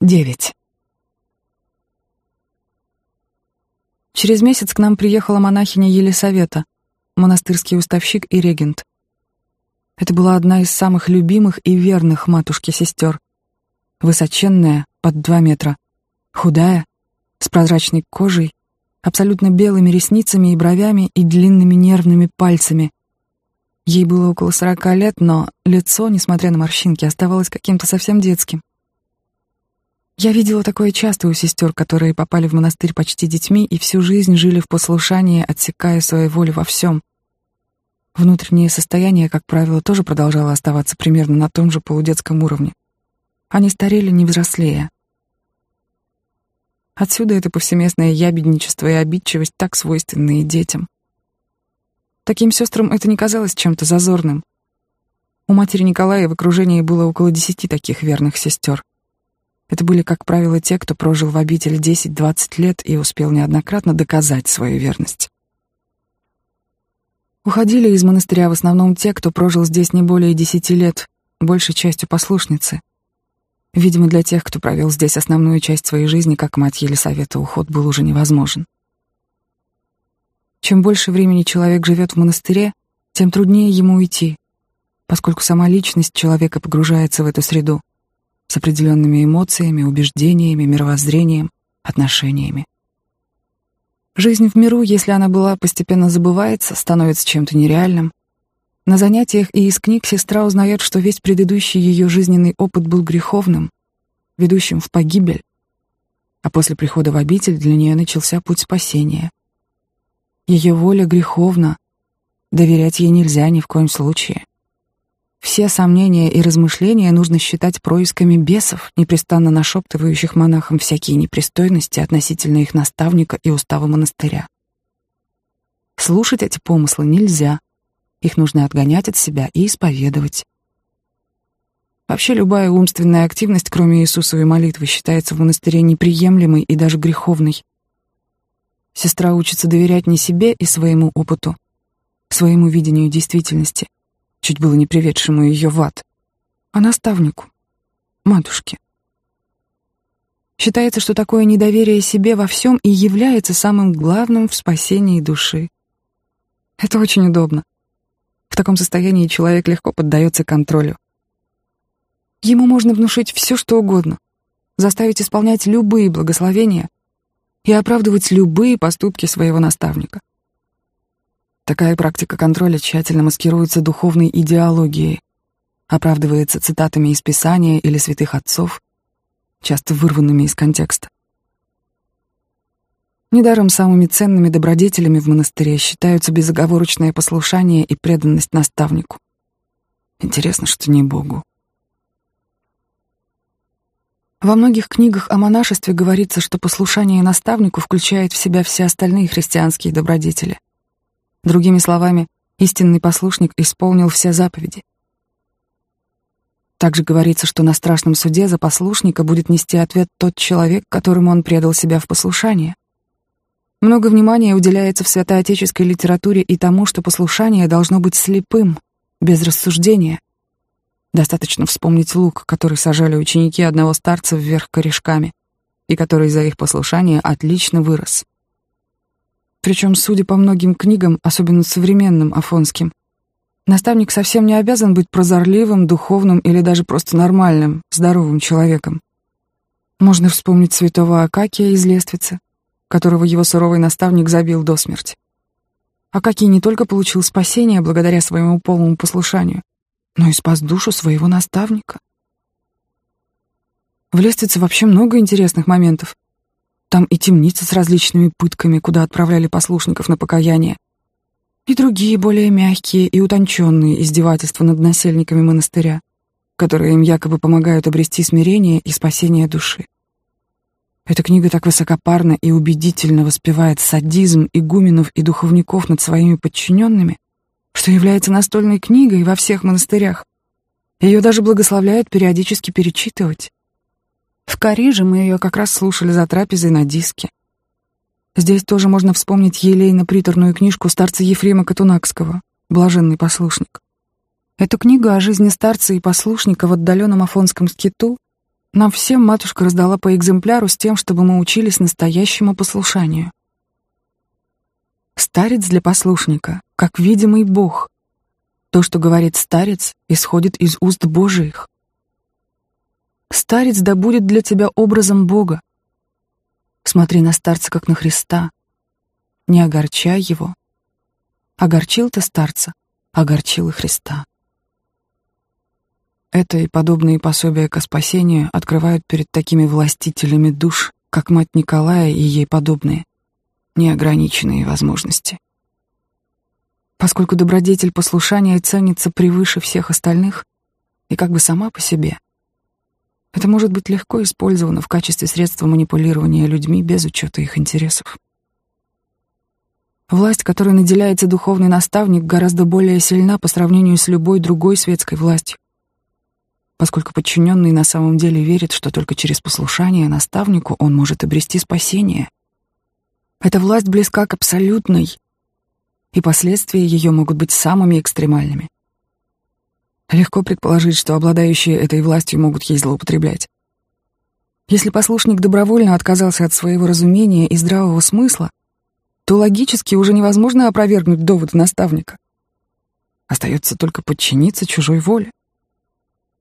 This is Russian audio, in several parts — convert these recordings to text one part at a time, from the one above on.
Девять. Через месяц к нам приехала монахиня Елисавета, монастырский уставщик и регент. Это была одна из самых любимых и верных матушки-сестер. Высоченная, под два метра, худая, с прозрачной кожей, абсолютно белыми ресницами и бровями и длинными нервными пальцами. Ей было около сорока лет, но лицо, несмотря на морщинки, оставалось каким-то совсем детским. Я видела такое часто у сестер, которые попали в монастырь почти детьми и всю жизнь жили в послушании, отсекая своей воли во всем. Внутреннее состояние, как правило, тоже продолжало оставаться примерно на том же полудетском уровне. Они старели не взрослея. Отсюда это повсеместное ябедничество и обидчивость, так свойственные детям. Таким сестрам это не казалось чем-то зазорным. У матери Николая в окружении было около десяти таких верных сестер. Это были, как правило, те, кто прожил в обители 10-20 лет и успел неоднократно доказать свою верность. Уходили из монастыря в основном те, кто прожил здесь не более десяти лет, большей частью послушницы. Видимо, для тех, кто провел здесь основную часть своей жизни, как мать Елисавета, уход был уже невозможен. Чем больше времени человек живет в монастыре, тем труднее ему уйти, поскольку сама личность человека погружается в эту среду с определенными эмоциями, убеждениями, мировоззрением, отношениями. Жизнь в миру, если она была, постепенно забывается, становится чем-то нереальным. На занятиях и из книг сестра узнает, что весь предыдущий ее жизненный опыт был греховным, ведущим в погибель. А после прихода в обитель для нее начался путь спасения. Ее воля греховна, доверять ей нельзя ни в коем случае. Все сомнения и размышления нужно считать происками бесов, непрестанно нашептывающих монахам всякие непристойности относительно их наставника и устава монастыря. Слушать эти помыслы нельзя. Их нужно отгонять от себя и исповедовать. Вообще любая умственная активность, кроме Иисусовой молитвы, считается в монастыре неприемлемой и даже греховной. Сестра учится доверять не себе и своему опыту, своему видению действительности — чуть было не приведшему ее в ад, а наставнику, матушке. Считается, что такое недоверие себе во всем и является самым главным в спасении души. Это очень удобно. В таком состоянии человек легко поддается контролю. Ему можно внушить все, что угодно, заставить исполнять любые благословения и оправдывать любые поступки своего наставника. Такая практика контроля тщательно маскируется духовной идеологией, оправдывается цитатами из Писания или святых отцов, часто вырванными из контекста. Недаром самыми ценными добродетелями в монастыре считаются безоговорочное послушание и преданность наставнику. Интересно, что не Богу. Во многих книгах о монашестве говорится, что послушание наставнику включает в себя все остальные христианские добродетели — Другими словами, истинный послушник исполнил все заповеди. Также говорится, что на страшном суде за послушника будет нести ответ тот человек, которому он предал себя в послушание. Много внимания уделяется в святоотеческой литературе и тому, что послушание должно быть слепым, без рассуждения. Достаточно вспомнить лук, который сажали ученики одного старца вверх корешками, и который за их послушание отлично вырос. Причем, судя по многим книгам, особенно современным афонским, наставник совсем не обязан быть прозорливым, духовным или даже просто нормальным, здоровым человеком. Можно вспомнить святого Акакия из Лествицы, которого его суровый наставник забил до смерти. Акакий не только получил спасение благодаря своему полному послушанию, но и спас душу своего наставника. В Лествице вообще много интересных моментов. Там и темница с различными пытками, куда отправляли послушников на покаяние, и другие более мягкие и утонченные издевательства над насельниками монастыря, которые им якобы помогают обрести смирение и спасение души. Эта книга так высокопарно и убедительно воспевает садизм игуменов и духовников над своими подчиненными, что является настольной книгой во всех монастырях. Ее даже благословляют периодически перечитывать. В Кариже мы ее как раз слушали за трапезой на диске. Здесь тоже можно вспомнить елейно-приторную книжку старца Ефрема Катунакского «Блаженный послушник». Эту книгу о жизни старца и послушника в отдаленном Афонском скиту нам всем матушка раздала по экземпляру с тем, чтобы мы учились настоящему послушанию. Старец для послушника, как видимый Бог. То, что говорит старец, исходит из уст Божиих. Старец да будет для тебя образом Бога. Смотри на старца, как на Христа. Не огорчай его. Огорчил ты старца, огорчил и Христа. Это и подобные пособия ко спасению открывают перед такими властителями душ, как мать Николая и ей подобные неограниченные возможности. Поскольку добродетель послушания ценится превыше всех остальных и как бы сама по себе, это может быть легко использовано в качестве средства манипулирования людьми без учета их интересов. Власть, которой наделяется духовный наставник, гораздо более сильна по сравнению с любой другой светской властью, поскольку подчиненный на самом деле верит, что только через послушание наставнику он может обрести спасение — эта власть близка к абсолютной, и последствия ее могут быть самыми экстремальными. Легко предположить, что обладающие этой властью могут ей злоупотреблять. Если послушник добровольно отказался от своего разумения и здравого смысла, то логически уже невозможно опровергнуть доводы наставника. Остается только подчиниться чужой воле.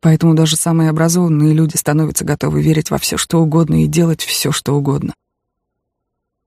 Поэтому даже самые образованные люди становятся готовы верить во все, что угодно и делать все, что угодно.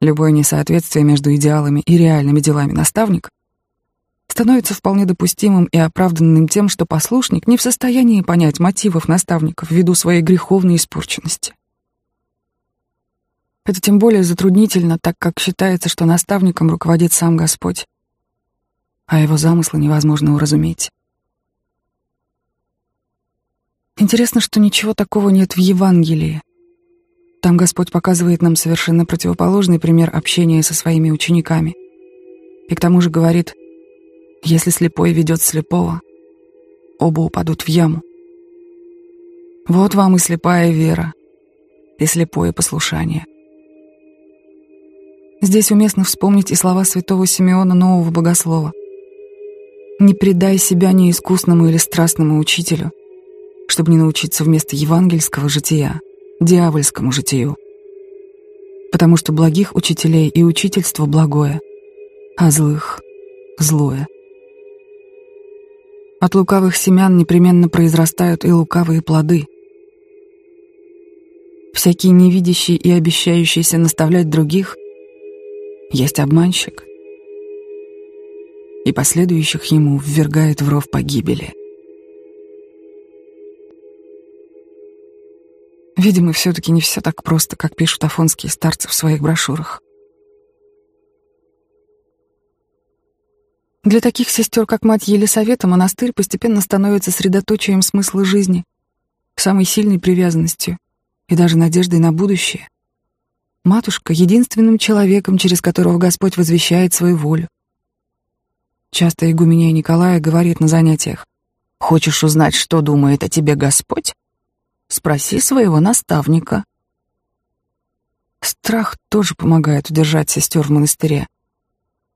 Любое несоответствие между идеалами и реальными делами наставника становится вполне допустимым и оправданным тем, что послушник не в состоянии понять мотивов наставников ввиду своей греховной испорченности. Это тем более затруднительно, так как считается, что наставником руководит сам Господь, а его замыслы невозможно уразуметь. Интересно, что ничего такого нет в Евангелии, там Господь показывает нам совершенно противоположный пример общения со своими учениками. И к тому же говорит, если слепой ведет слепого, оба упадут в яму. Вот вам и слепая вера, и слепое послушание. Здесь уместно вспомнить и слова святого Симеона Нового Богослова. «Не предай себя неискусному или страстному учителю, чтобы не научиться вместо евангельского жития дьявольскому житию. Потому что благих учителей и учительство благое, а злых — злое. От лукавых семян непременно произрастают и лукавые плоды. Всякий невидящий и обещающийся наставлять других есть обманщик, и последующих ему ввергает в ров погибели. Видимо, все-таки не все так просто, как пишут афонские старцы в своих брошюрах. Для таких сестер, как мать Елисавета, монастырь постепенно становится средоточием смысла жизни, самой сильной привязанностью и даже надеждой на будущее. Матушка — единственным человеком, через которого Господь возвещает свою волю. Часто игуменя Николая говорит на занятиях, «Хочешь узнать, что думает о тебе Господь? Спроси своего наставника. Страх тоже помогает удержать сестер в монастыре.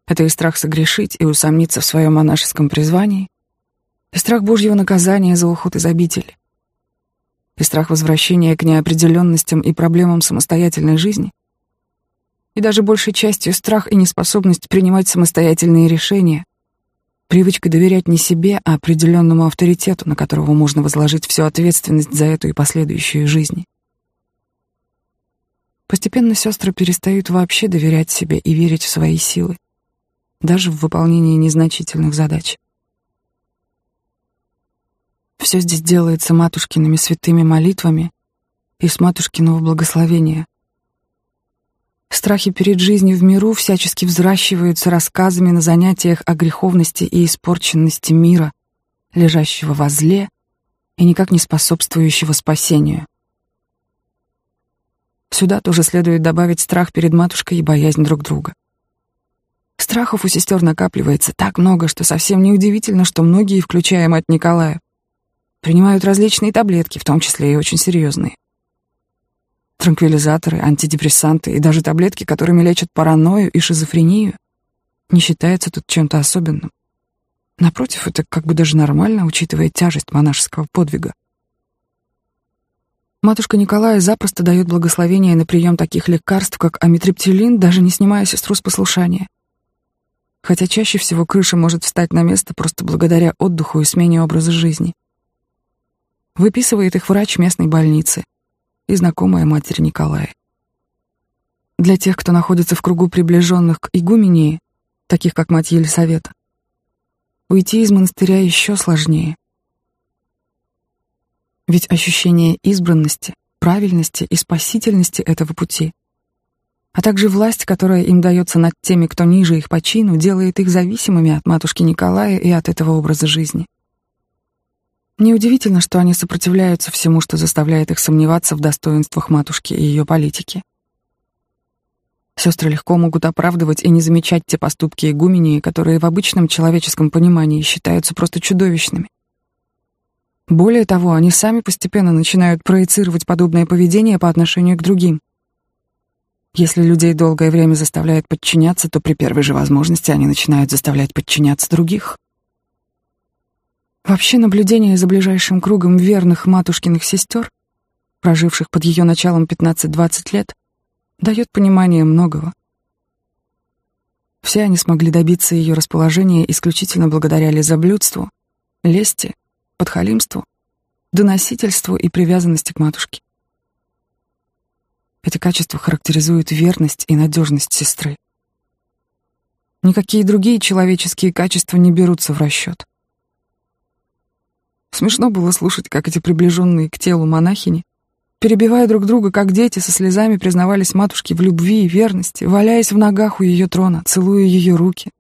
Это и страх согрешить и усомниться в своем монашеском призвании, и страх Божьего наказания за уход из обители, и страх возвращения к неопределенностям и проблемам самостоятельной жизни, и даже большей частью страх и неспособность принимать самостоятельные решения — Привычка доверять не себе, а определенному авторитету, на которого можно возложить всю ответственность за эту и последующую жизнь. Постепенно сестры перестают вообще доверять себе и верить в свои силы, даже в выполнении незначительных задач. Все здесь делается матушкиными святыми молитвами и с матушкиного благословения, Страхи перед жизнью в миру всячески взращиваются рассказами на занятиях о греховности и испорченности мира, лежащего во зле и никак не способствующего спасению. Сюда тоже следует добавить страх перед матушкой и боязнь друг друга. Страхов у сестер накапливается так много, что совсем неудивительно, что многие, включая мать Николая, принимают различные таблетки, в том числе и очень серьезные транквилизаторы, антидепрессанты и даже таблетки, которыми лечат паранойю и шизофрению, не считается тут чем-то особенным. Напротив, это как бы даже нормально, учитывая тяжесть монашеского подвига. Матушка Николая запросто дает благословение на прием таких лекарств, как амитриптилин, даже не снимая сестру с послушания. Хотя чаще всего крыша может встать на место просто благодаря отдыху и смене образа жизни. Выписывает их врач местной больницы и знакомая матери Николая. Для тех, кто находится в кругу приближенных к игумении, таких как мать Елисавета, уйти из монастыря еще сложнее. Ведь ощущение избранности, правильности и спасительности этого пути, а также власть, которая им дается над теми, кто ниже их по чину, делает их зависимыми от матушки Николая и от этого образа жизни. Неудивительно, что они сопротивляются всему, что заставляет их сомневаться в достоинствах матушки и ее политики. Сестры легко могут оправдывать и не замечать те поступки игумении, которые в обычном человеческом понимании считаются просто чудовищными. Более того, они сами постепенно начинают проецировать подобное поведение по отношению к другим. Если людей долгое время заставляют подчиняться, то при первой же возможности они начинают заставлять подчиняться других. Вообще наблюдение за ближайшим кругом верных матушкиных сестер, проживших под ее началом 15-20 лет, дает понимание многого. Все они смогли добиться ее расположения исключительно благодаря лизоблюдству, лести подхалимству, доносительству и привязанности к матушке. Эти качества характеризуют верность и надежность сестры. Никакие другие человеческие качества не берутся в расчет. Смешно было слушать, как эти приближенные к телу монахини, перебивая друг друга, как дети, со слезами признавались матушке в любви и верности, валяясь в ногах у ее трона, целуя ее руки,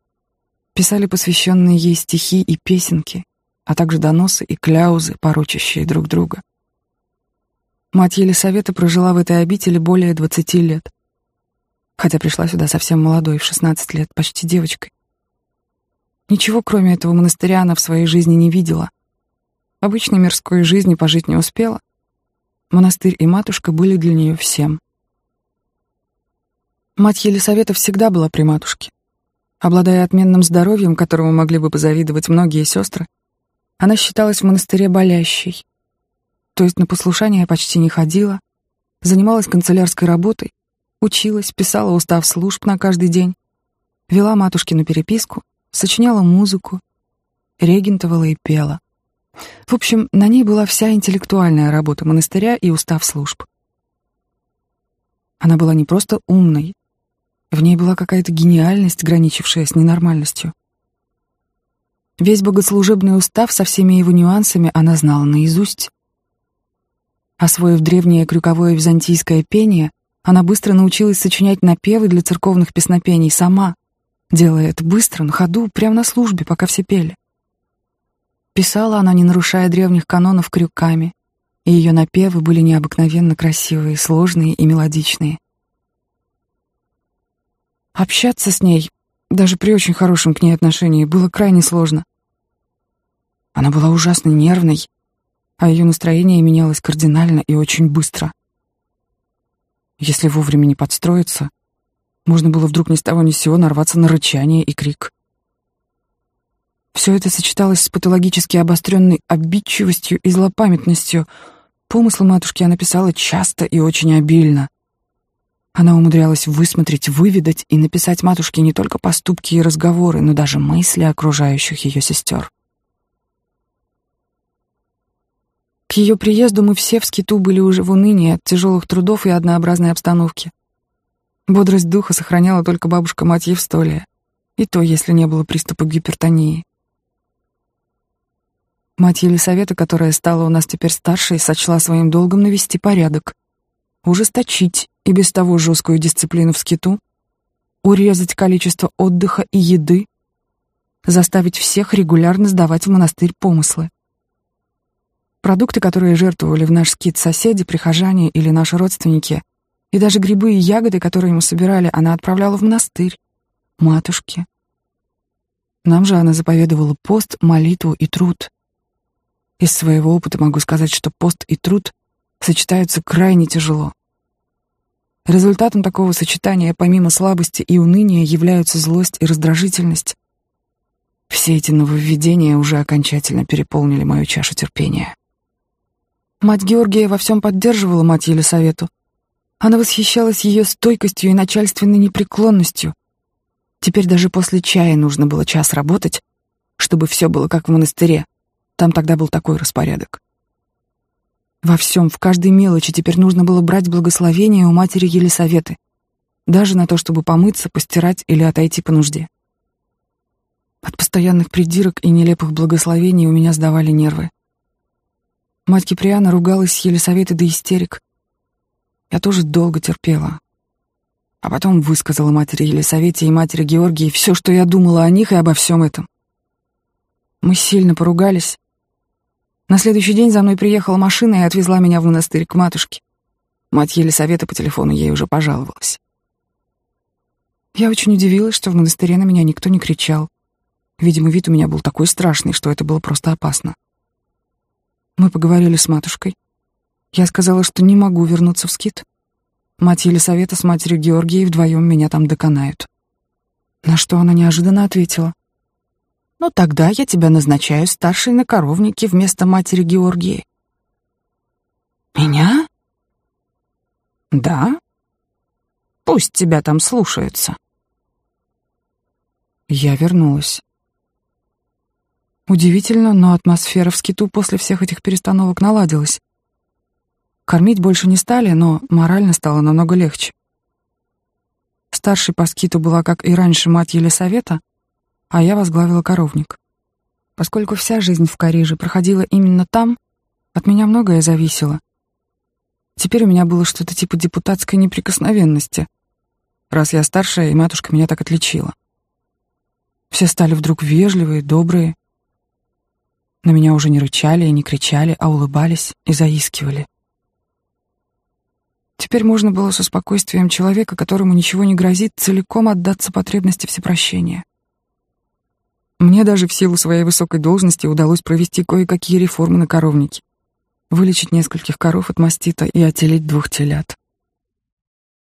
писали посвященные ей стихи и песенки, а также доносы и кляузы, порочащие друг друга. Мать Елисавета прожила в этой обители более двадцати лет, хотя пришла сюда совсем молодой, в шестнадцать лет, почти девочкой. Ничего, кроме этого монастыря, она в своей жизни не видела. Обычной мирской жизни пожить не успела. Монастырь и матушка были для нее всем. Мать Елисавета всегда была при матушке. Обладая отменным здоровьем, которому могли бы позавидовать многие сестры, она считалась в монастыре болящей, то есть на послушание почти не ходила, занималась канцелярской работой, училась, писала устав служб на каждый день, вела матушкину переписку, сочиняла музыку, регентовала и пела. В общем, на ней была вся интеллектуальная работа монастыря и устав служб. Она была не просто умной, в ней была какая-то гениальность, граничившая с ненормальностью. Весь богослужебный устав со всеми его нюансами она знала наизусть. Освоив древнее крюковое византийское пение, она быстро научилась сочинять напевы для церковных песнопений сама, делая это быстро, на ходу, прямо на службе, пока все пели. Писала она, не нарушая древних канонов, крюками, и ее напевы были необыкновенно красивые, сложные и мелодичные. Общаться с ней даже при очень хорошем к ней отношении, было крайне сложно. Она была ужасно нервной, а ее настроение менялось кардинально и очень быстро. Если вовремя не подстроиться, можно было вдруг ни с того ни с сего нарваться на рычание и крик. Все это сочеталось с патологически обостренной обидчивостью и злопамятностью. Помыслы матушки она писала часто и очень обильно. Она умудрялась высмотреть, выведать и написать матушке не только поступки и разговоры, но даже мысли окружающих ее сестер. К ее приезду мы все в скиту были уже в унынии от тяжелых трудов и однообразной обстановки. Бодрость духа сохраняла только бабушка-мать Евстолия, и то, если не было приступа гипертонии. Мать Елисавета, которая стала у нас теперь старшей, сочла своим долгом навести порядок, ужесточить и без того жесткую дисциплину в скиту, урезать количество отдыха и еды, заставить всех регулярно сдавать в монастырь помыслы. Продукты, которые жертвовали в наш скит соседи, прихожане или наши родственники, и даже грибы и ягоды, которые мы собирали, она отправляла в монастырь, матушке. Нам же она заповедовала пост, молитву и труд. Из своего опыта могу сказать, что пост и труд сочетаются крайне тяжело. Результатом такого сочетания, помимо слабости и уныния, являются злость и раздражительность. Все эти нововведения уже окончательно переполнили мою чашу терпения. Мать Георгия во всем поддерживала мать Елисавету. Она восхищалась ее стойкостью и начальственной непреклонностью. Теперь даже после чая нужно было час работать, чтобы все было как в монастыре. Там тогда был такой распорядок. Во всем, в каждой мелочи теперь нужно было брать благословение у матери Елисаветы, даже на то, чтобы помыться, постирать или отойти по нужде. От постоянных придирок и нелепых благословений у меня сдавали нервы. Мать Киприана ругалась с Елисаветой до истерик. Я тоже долго терпела. А потом высказала матери Елисавете и матери Георгии все, что я думала о них и обо всем этом. Мы сильно поругались. На следующий день за мной приехала машина и отвезла меня в монастырь к матушке. Мать Елисавета по телефону ей уже пожаловалась. Я очень удивилась, что в монастыре на меня никто не кричал. Видимо, вид у меня был такой страшный, что это было просто опасно. Мы поговорили с матушкой. Я сказала, что не могу вернуться в скит. Мать Елисавета с матерью Георгией вдвоем меня там доконают. На что она неожиданно ответила. «Ну, тогда я тебя назначаю старшей на коровнике вместо матери Георгии». «Меня?» «Да. Пусть тебя там слушаются». Я вернулась. Удивительно, но атмосфера в скиту после всех этих перестановок наладилась. Кормить больше не стали, но морально стало намного легче. Старшей по скиту была, как и раньше, мать Елисавета, а я возглавила коровник. Поскольку вся жизнь в Кариже проходила именно там, от меня многое зависело. Теперь у меня было что-то типа депутатской неприкосновенности, раз я старшая, и матушка меня так отличила. Все стали вдруг вежливые, добрые. На меня уже не рычали и не кричали, а улыбались и заискивали. Теперь можно было со спокойствием человека, которому ничего не грозит, целиком отдаться потребности всепрощения. Мне даже в силу своей высокой должности удалось провести кое-какие реформы на коровнике, вылечить нескольких коров от мастита и отелить двух телят.